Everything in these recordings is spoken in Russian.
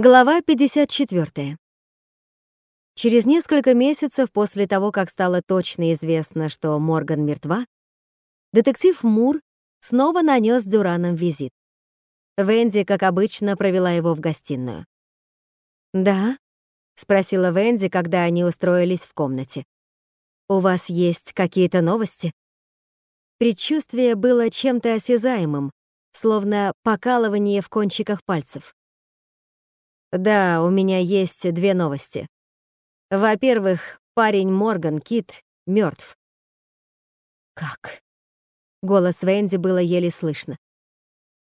Глава 54. Через несколько месяцев после того, как стало точно известно, что Морган мертва, детектив Мур снова нанес Дюранам визит. Венди, как обычно, провела его в гостиную. «Да?» — спросила Венди, когда они устроились в комнате. «У вас есть какие-то новости?» Предчувствие было чем-то осязаемым, словно покалывание в кончиках пальцев. Да, у меня есть две новости. Во-первых, парень Морган Кит мертв. Как? Голос Венди было еле слышно.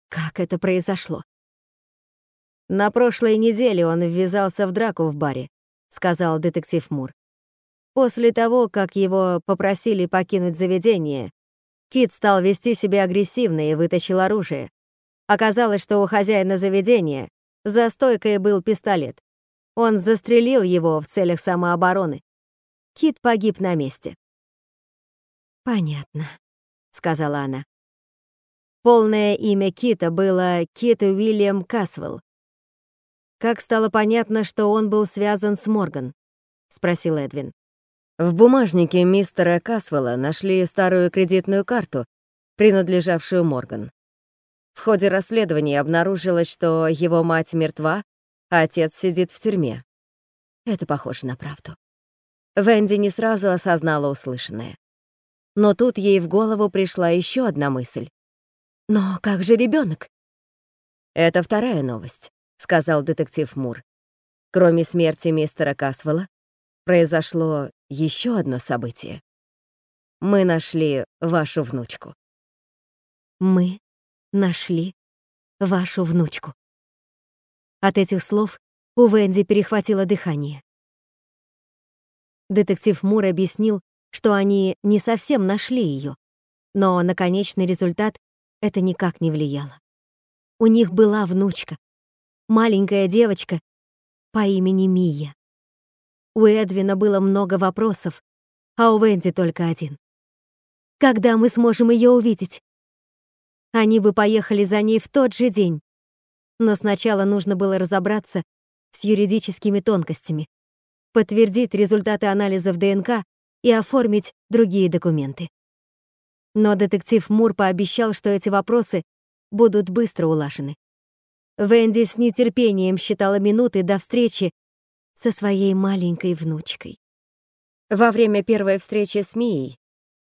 Как это произошло? На прошлой неделе он ввязался в драку в баре, сказал детектив Мур. После того, как его попросили покинуть заведение, Кит стал вести себя агрессивно и вытащил оружие. Оказалось, что у хозяина заведения за стойкой был пистолет. Он застрелил его в целях самообороны. Кит погиб на месте. «Понятно», — сказала она. Полное имя Кита было Кит Уильям Касвелл. «Как стало понятно, что он был связан с Морган?» — спросил Эдвин. В бумажнике мистера Касвелла нашли старую кредитную карту, принадлежавшую Морган. В ходе расследования обнаружилось, что его мать мертва, а отец сидит в тюрьме. Это похоже на правду. Венди не сразу осознала услышанное. Но тут ей в голову пришла еще одна мысль. «Но как же ребенок? «Это вторая новость», — сказал детектив Мур. Кроме смерти мистера Касвелла, произошло еще одно событие. Мы нашли вашу внучку. Мы нашли вашу внучку. От этих слов у Венди перехватило дыхание. Детектив Мур объяснил, что они не совсем нашли ее, но на конечный результат это никак не влияло. У них была внучка, маленькая девочка по имени Мия. У Эдвина было много вопросов, а у Венди только один. Когда мы сможем ее увидеть? Они бы поехали за ней в тот же день. Но сначала нужно было разобраться с юридическими тонкостями, подтвердить результаты анализов ДНК и оформить другие документы. Но детектив Мур пообещал, что эти вопросы будут быстро улажены. Венди с нетерпением считала минуты до встречи со своей маленькой внучкой. Во время первой встречи с Мией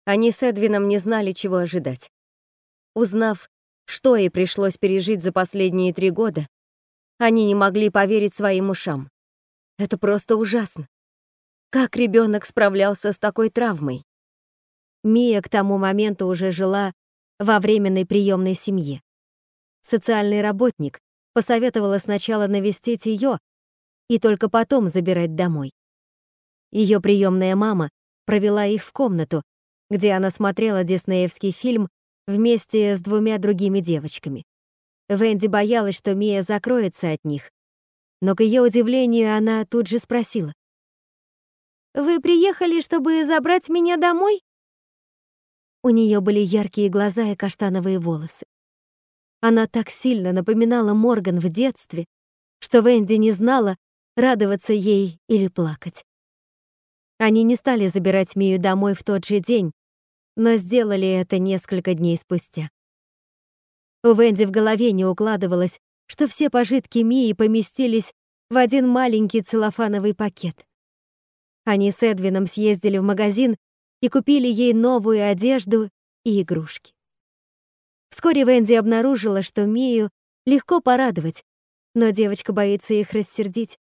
они с Эдвином не знали, чего ожидать. Узнав, что ей пришлось пережить за последние три года, они не могли поверить своим ушам. Это просто ужасно. Как ребенок справлялся с такой травмой? Мия к тому моменту уже жила во временной приемной семье. Социальный работник посоветовала сначала навестить ее и только потом забирать домой. Ее приемная мама провела их в комнату, где она смотрела диснеевский фильм вместе с двумя другими девочками. Венди боялась, что Мия закроется от них, но к ее удивлению она тут же спросила. «Вы приехали, чтобы забрать меня домой?» У нее были яркие глаза и каштановые волосы. Она так сильно напоминала Морган в детстве, что Венди не знала, радоваться ей или плакать. Они не стали забирать Мию домой в тот же день, но сделали это несколько дней спустя. У Венди в голове не укладывалось, что все пожитки Мии поместились в один маленький целлофановый пакет. Они с Эдвином съездили в магазин и купили ей новую одежду и игрушки. Вскоре Венди обнаружила, что Мию легко порадовать, но девочка боится их рассердить.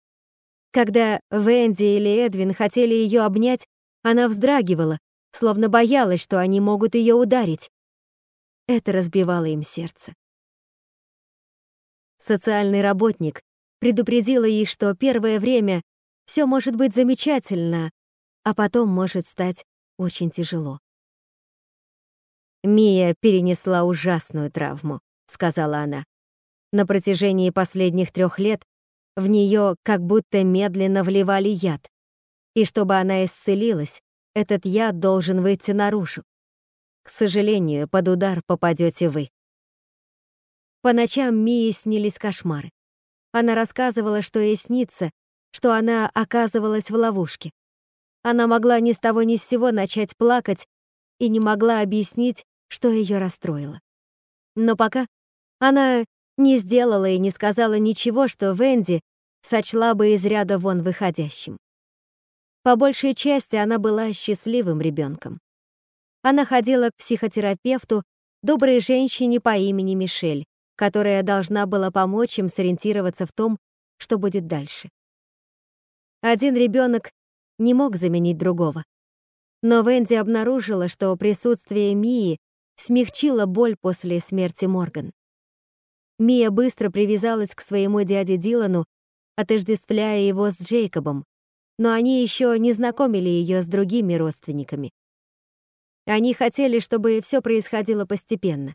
Когда Венди или Эдвин хотели ее обнять, она вздрагивала, словно боялась, что они могут ее ударить. Это разбивало им сердце. Социальный работник предупредила ей, что первое время все может быть замечательно, а потом может стать очень тяжело. «Мия перенесла ужасную травму», — сказала она. На протяжении последних трех лет в нее как будто медленно вливали яд. И чтобы она исцелилась, этот яд должен выйти наружу. К сожалению, под удар попадете вы. По ночам Мии снились кошмары. Она рассказывала, что ей снится, что она оказывалась в ловушке. Она могла ни с того ни с сего начать плакать и не могла объяснить, что ее расстроило. Но пока она не сделала и не сказала ничего, что Венди сочла бы из ряда вон выходящим. По большей части она была счастливым ребенком. Она ходила к психотерапевту, доброй женщине по имени Мишель, которая должна была помочь им сориентироваться в том, что будет дальше. Один ребенок не мог заменить другого. Но Венди обнаружила, что присутствие Мии смягчило боль после смерти Морган. Мия быстро привязалась к своему дяде Дилану, отождествляя его с Джейкобом, но они еще не знакомили ее с другими родственниками. Они хотели, чтобы все происходило постепенно.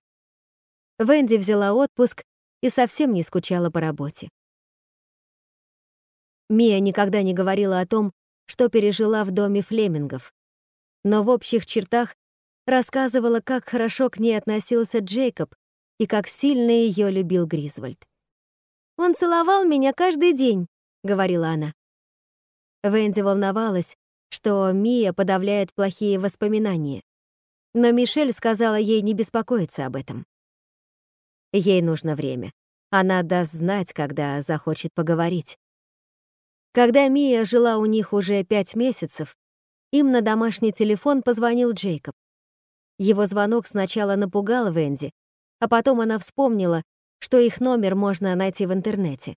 Венди взяла отпуск и совсем не скучала по работе. Мия никогда не говорила о том, что пережила в доме Флемингов, но в общих чертах рассказывала, как хорошо к ней относился Джейкоб и как сильно ее любил Гризвольд. «Он целовал меня каждый день», — говорила она. Венди волновалась, что Мия подавляет плохие воспоминания, но Мишель сказала ей не беспокоиться об этом. Ей нужно время. Она даст знать, когда захочет поговорить. Когда Мия жила у них уже пять месяцев, им на домашний телефон позвонил Джейкоб. Его звонок сначала напугал Венди, а потом она вспомнила, что их номер можно найти в интернете.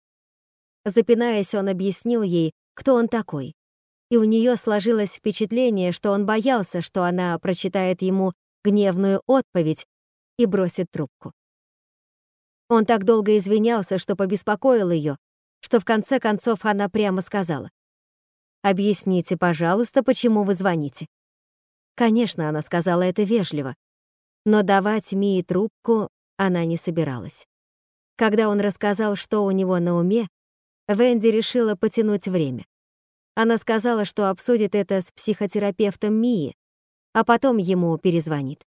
Запинаясь, он объяснил ей, кто он такой. И у нее сложилось впечатление, что он боялся, что она прочитает ему гневную отповедь и бросит трубку. Он так долго извинялся, что побеспокоил ее, что в конце концов она прямо сказала. «Объясните, пожалуйста, почему вы звоните». Конечно, она сказала это вежливо, но давать Мии трубку она не собиралась. Когда он рассказал, что у него на уме, Венди решила потянуть время. Она сказала, что обсудит это с психотерапевтом Мии, а потом ему перезвонит.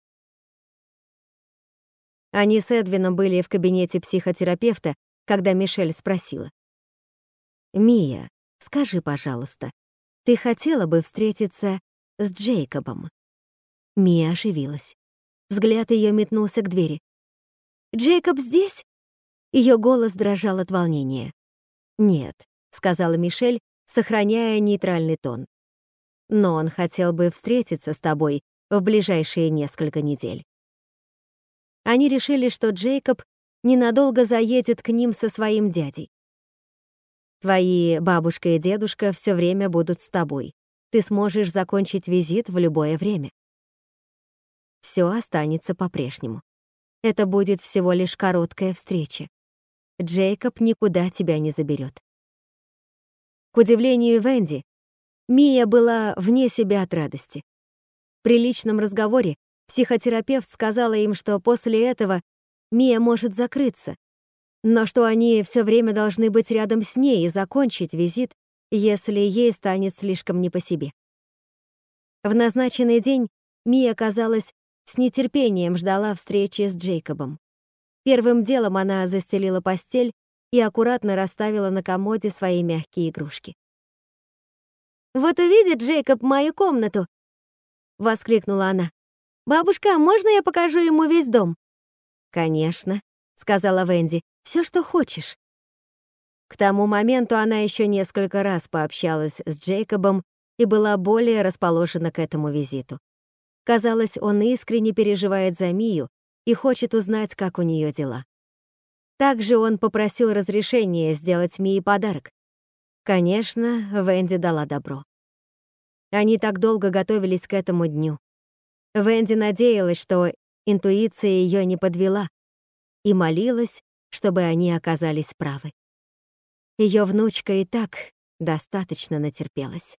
Они с Эдвином были в кабинете психотерапевта, когда Мишель спросила. «Мия, скажи, пожалуйста, ты хотела бы встретиться с Джейкобом?» Мия оживилась. Взгляд ее метнулся к двери. «Джейкоб здесь?» Ее голос дрожал от волнения. «Нет», — сказала Мишель, сохраняя нейтральный тон. «Но он хотел бы встретиться с тобой в ближайшие несколько недель». Они решили, что Джейкоб ненадолго заедет к ним со своим дядей. Твои бабушка и дедушка все время будут с тобой. Ты сможешь закончить визит в любое время. Все останется по-прежнему. Это будет всего лишь короткая встреча. Джейкоб никуда тебя не заберет. К удивлению Венди, Мия была вне себя от радости. При личном разговоре Психотерапевт сказала им, что после этого Мия может закрыться, но что они все время должны быть рядом с ней и закончить визит, если ей станет слишком не по себе. В назначенный день Мия, казалось, с нетерпением ждала встречи с Джейкобом. Первым делом она застелила постель и аккуратно расставила на комоде свои мягкие игрушки. «Вот увидит Джейкоб мою комнату!» — воскликнула она. «Бабушка, можно я покажу ему весь дом?» «Конечно», — сказала Венди, — «всё, что хочешь». К тому моменту она ещё несколько раз пообщалась с Джейкобом и была более расположена к этому визиту. Казалось, он искренне переживает за Мию и хочет узнать, как у неё дела. Также он попросил разрешения сделать Мии подарок. Конечно, Венди дала добро. Они так долго готовились к этому дню. Венди надеялась, что интуиция ее не подвела, и молилась, чтобы они оказались правы. Ее внучка и так достаточно натерпелась.